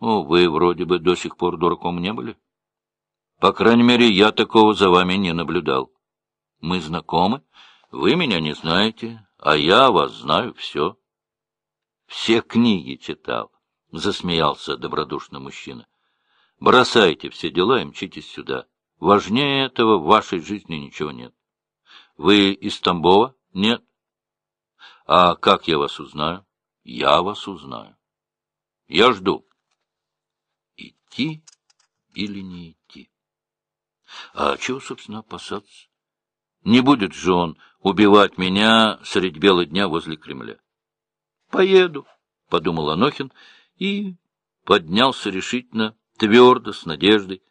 О, вы вроде бы до сих пор дураком не были. По крайней мере, я такого за вами не наблюдал. Мы знакомы, вы меня не знаете, а я вас знаю все. Все книги читал, — засмеялся добродушно мужчина. Бросайте все дела и мчитесь сюда. Важнее этого в вашей жизни ничего нет. Вы из Тамбова? Нет. А как я вас узнаю? Я вас узнаю. Я жду идти или не идти. А чего, собственно, опасаться? Не будет же он убивать меня средь бела дня возле Кремля. Поеду, — подумал Анохин и поднялся решительно, твердо, с надеждой.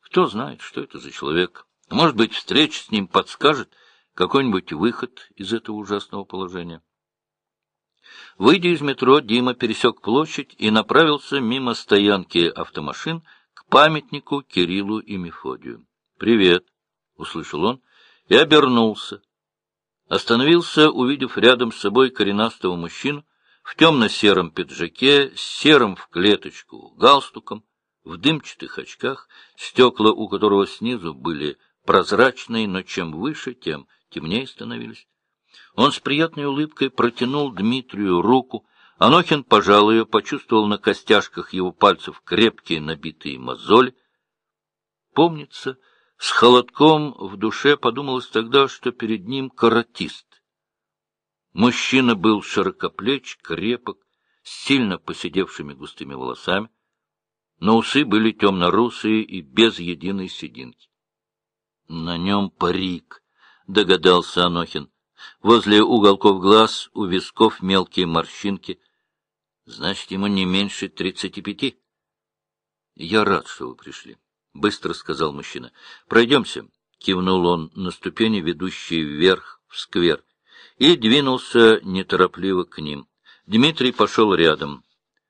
Кто знает, что это за человек. Может быть, встреча с ним подскажет какой-нибудь выход из этого ужасного положения. Выйдя из метро, Дима пересек площадь и направился мимо стоянки автомашин к памятнику Кириллу и Мефодию. «Привет!» — услышал он и обернулся. Остановился, увидев рядом с собой коренастого мужчину в темно-сером пиджаке, с серым в клеточку галстуком, в дымчатых очках, стекла у которого снизу были прозрачные, но чем выше, тем темнее становились. Он с приятной улыбкой протянул Дмитрию руку. Анохин пожал ее, почувствовал на костяшках его пальцев крепкие набитые мозоли. Помнится, с холодком в душе подумалось тогда, что перед ним каратист. Мужчина был широкоплеч, крепок, с сильно поседевшими густыми волосами, но усы были темно-русые и без единой сединки. На нем парик, догадался Анохин. Возле уголков глаз, у висков мелкие морщинки. Значит, ему не меньше тридцати пяти. — Я рад, что вы пришли, — быстро сказал мужчина. — Пройдемся, — кивнул он на ступени, ведущие вверх в сквер, и двинулся неторопливо к ним. Дмитрий пошел рядом.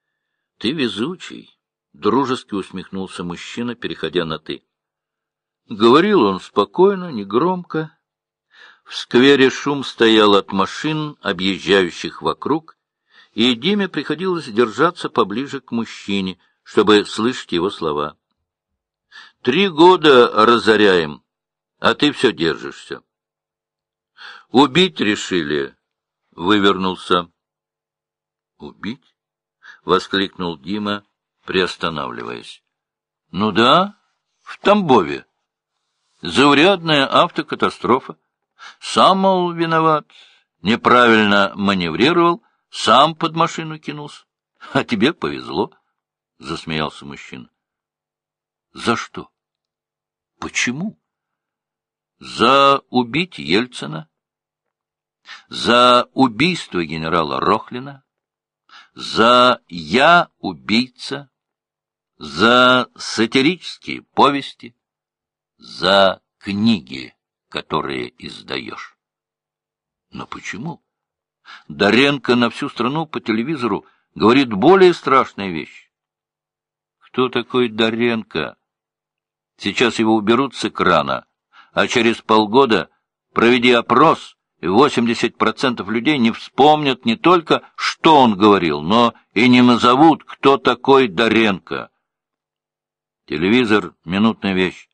— Ты везучий, — дружески усмехнулся мужчина, переходя на «ты». Говорил он спокойно, негромко, в сквере шум стоял от машин, объезжающих вокруг, и Диме приходилось держаться поближе к мужчине, чтобы слышать его слова. «Три года разоряем, а ты все держишься». «Убить решили», — вывернулся. «Убить?» — воскликнул Дима, приостанавливаясь. «Ну да, в Тамбове. Заурядная автокатастрофа. Сам, мол, виноват, неправильно маневрировал, сам под машину кинулся. А тебе повезло, — засмеялся мужчина. — За что? — Почему? — За убить Ельцина, за убийство генерала Рохлина, за «Я убийца», за сатирические повести, за книги которые издаешь. Но почему? Доренко на всю страну по телевизору говорит более страшные вещи. Кто такой Доренко? Сейчас его уберут с экрана, а через полгода проведи опрос, и 80% людей не вспомнят не только, что он говорил, но и не назовут, кто такой Доренко. Телевизор — минутная вещь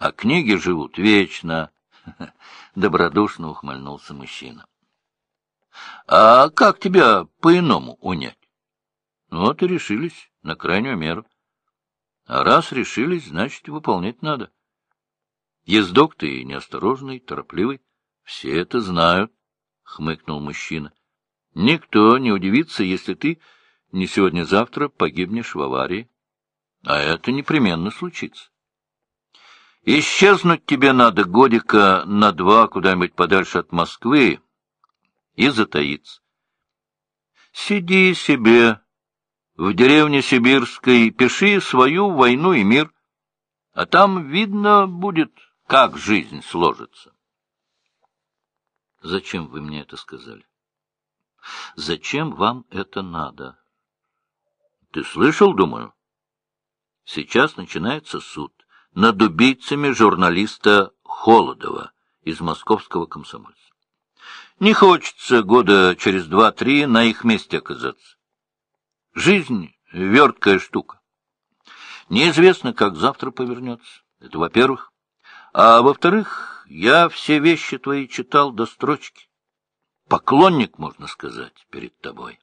а книги живут вечно, — добродушно ухмыльнулся мужчина. — А как тебя по-иному унять? Ну, вот и решились на крайнюю меру. А раз решились, значит, выполнять надо. Ездок ты неосторожный, торопливый, все это знают, — хмыкнул мужчина. Никто не удивится, если ты не сегодня-завтра погибнешь в аварии. А это непременно случится. Исчезнуть тебе надо годика на два куда-нибудь подальше от Москвы и затаиться. Сиди себе в деревне Сибирской, пиши свою войну и мир, а там видно будет, как жизнь сложится. Зачем вы мне это сказали? Зачем вам это надо? Ты слышал, думаю? Сейчас начинается суд над убийцами журналиста Холодова из московского комсомольца. Не хочется года через два-три на их месте оказаться. Жизнь верткая штука. Неизвестно, как завтра повернется. Это во-первых. А во-вторых, я все вещи твои читал до строчки. Поклонник, можно сказать, перед тобой.